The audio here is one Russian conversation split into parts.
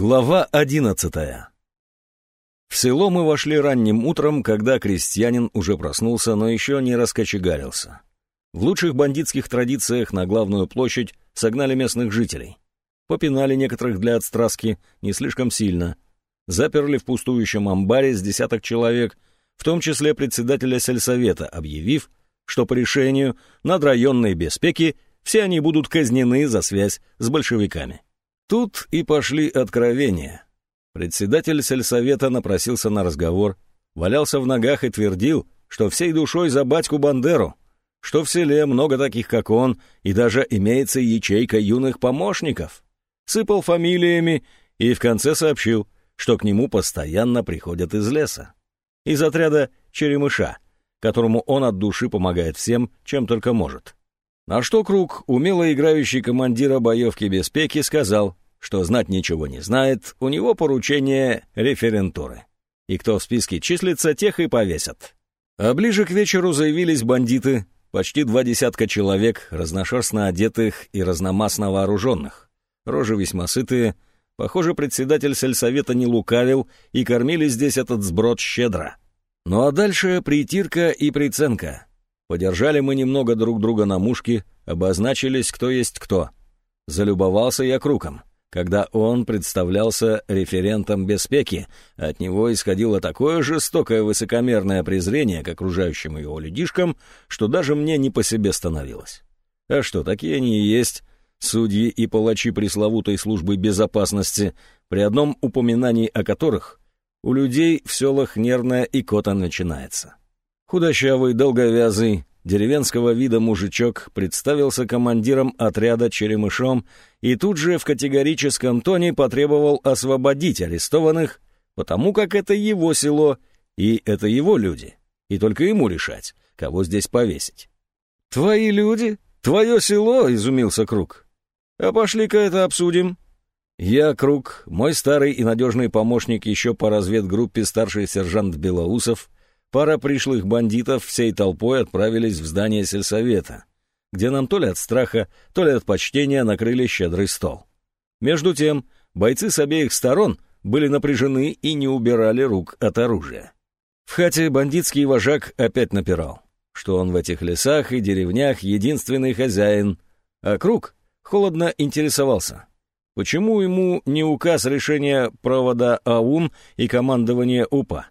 Глава одиннадцатая В село мы вошли ранним утром, когда крестьянин уже проснулся, но еще не раскочегарился. В лучших бандитских традициях на главную площадь согнали местных жителей. Попинали некоторых для отстраски не слишком сильно. Заперли в пустующем амбаре с десяток человек, в том числе председателя сельсовета, объявив, что по решению надрайонной беспеки все они будут казнены за связь с большевиками. Тут и пошли откровения. Председатель сельсовета напросился на разговор, валялся в ногах и твердил, что всей душой за батьку Бандеру, что в селе много таких, как он, и даже имеется ячейка юных помощников. Сыпал фамилиями и в конце сообщил, что к нему постоянно приходят из леса. Из отряда «Черемыша», которому он от души помогает всем, чем только может. На что Круг, умело играющий командира боевки Беспеки, сказал, что знать ничего не знает, у него поручение референтуры. И кто в списке числится, тех и повесят. А ближе к вечеру заявились бандиты, почти два десятка человек, разношерстно одетых и разномастно вооруженных. Рожи весьма сытые, похоже, председатель сельсовета не лукавил, и кормили здесь этот сброд щедро. Ну а дальше притирка и приценка — Подержали мы немного друг друга на мушке, обозначились, кто есть кто. Залюбовался я Круком. Когда он представлялся референтом беспеки, от него исходило такое жестокое высокомерное презрение к окружающим его людишкам, что даже мне не по себе становилось. А что, такие они и есть, судьи и палачи пресловутой службы безопасности, при одном упоминании о которых у людей в селах нервная икота начинается. Худощавый, долговязый, деревенского вида мужичок представился командиром отряда черемышом и тут же в категорическом тоне потребовал освободить арестованных, потому как это его село и это его люди, и только ему решать, кого здесь повесить. «Твои люди? Твое село?» — изумился Круг. «А пошли-ка это обсудим». Я, Круг, мой старый и надежный помощник еще по разведгруппе старший сержант Белоусов — Пара пришлых бандитов всей толпой отправились в здание сельсовета, где нам то ли от страха, то ли от почтения накрыли щедрый стол. Между тем, бойцы с обеих сторон были напряжены и не убирали рук от оружия. В хате бандитский вожак опять напирал, что он в этих лесах и деревнях единственный хозяин, а Круг холодно интересовался, почему ему не указ решения провода АУН и командования УПА.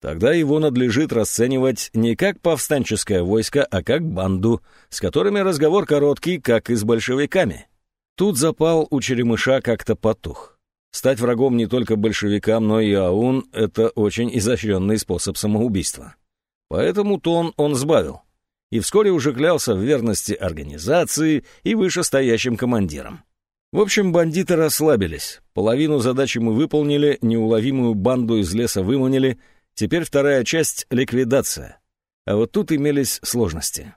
Тогда его надлежит расценивать не как повстанческое войско, а как банду, с которыми разговор короткий, как и с большевиками. Тут запал у Черемыша как-то потух. Стать врагом не только большевикам, но и АУН — это очень изощренный способ самоубийства. Поэтому тон он сбавил. И вскоре уже клялся в верности организации и вышестоящим командирам. В общем, бандиты расслабились. Половину задачи мы выполнили, неуловимую банду из леса выманили — Теперь вторая часть — ликвидация. А вот тут имелись сложности.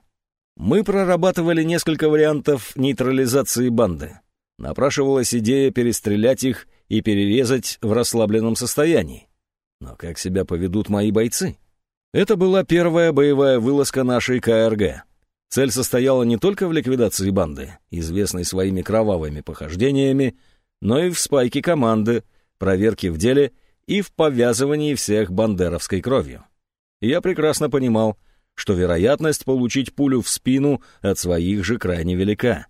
Мы прорабатывали несколько вариантов нейтрализации банды. Напрашивалась идея перестрелять их и перерезать в расслабленном состоянии. Но как себя поведут мои бойцы? Это была первая боевая вылазка нашей КРГ. Цель состояла не только в ликвидации банды, известной своими кровавыми похождениями, но и в спайке команды, проверке в деле и в повязывании всех бандеровской кровью. я прекрасно понимал, что вероятность получить пулю в спину от своих же крайне велика.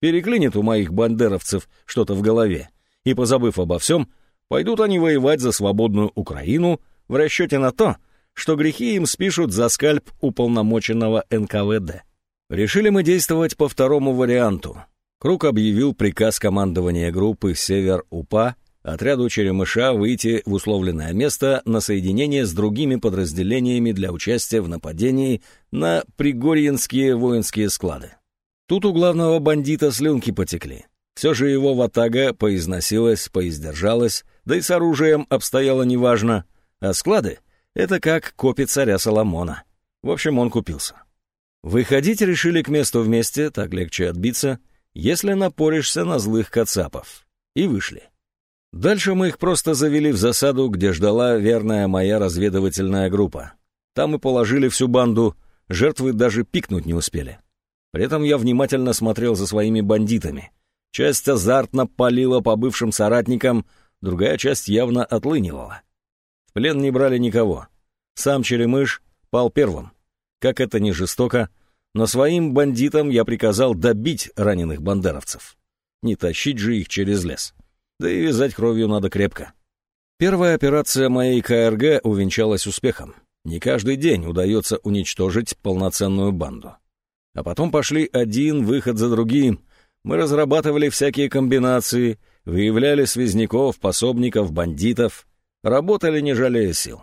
Переклинит у моих бандеровцев что-то в голове, и, позабыв обо всем, пойдут они воевать за свободную Украину в расчете на то, что грехи им спишут за скальп уполномоченного НКВД. Решили мы действовать по второму варианту. Круг объявил приказ командования группы «Север-УПА» отряду Черемыша выйти в условленное место на соединение с другими подразделениями для участия в нападении на пригорьинские воинские склады. Тут у главного бандита слюнки потекли. Все же его ватага поизносилась, поиздержалась, да и с оружием обстояло неважно. А склады — это как копи царя Соломона. В общем, он купился. Выходить решили к месту вместе, так легче отбиться, если напоришься на злых кацапов. И вышли. Дальше мы их просто завели в засаду, где ждала верная моя разведывательная группа. Там и положили всю банду, жертвы даже пикнуть не успели. При этом я внимательно смотрел за своими бандитами. Часть азартно палила по бывшим соратникам, другая часть явно отлынивала. В плен не брали никого. Сам Черемыш пал первым. Как это не жестоко, но своим бандитам я приказал добить раненых бандеровцев. Не тащить же их через лес. Да и вязать кровью надо крепко. Первая операция моей КРГ увенчалась успехом. Не каждый день удается уничтожить полноценную банду. А потом пошли один выход за другим. Мы разрабатывали всякие комбинации, выявляли связняков, пособников, бандитов. Работали, не жалея сил.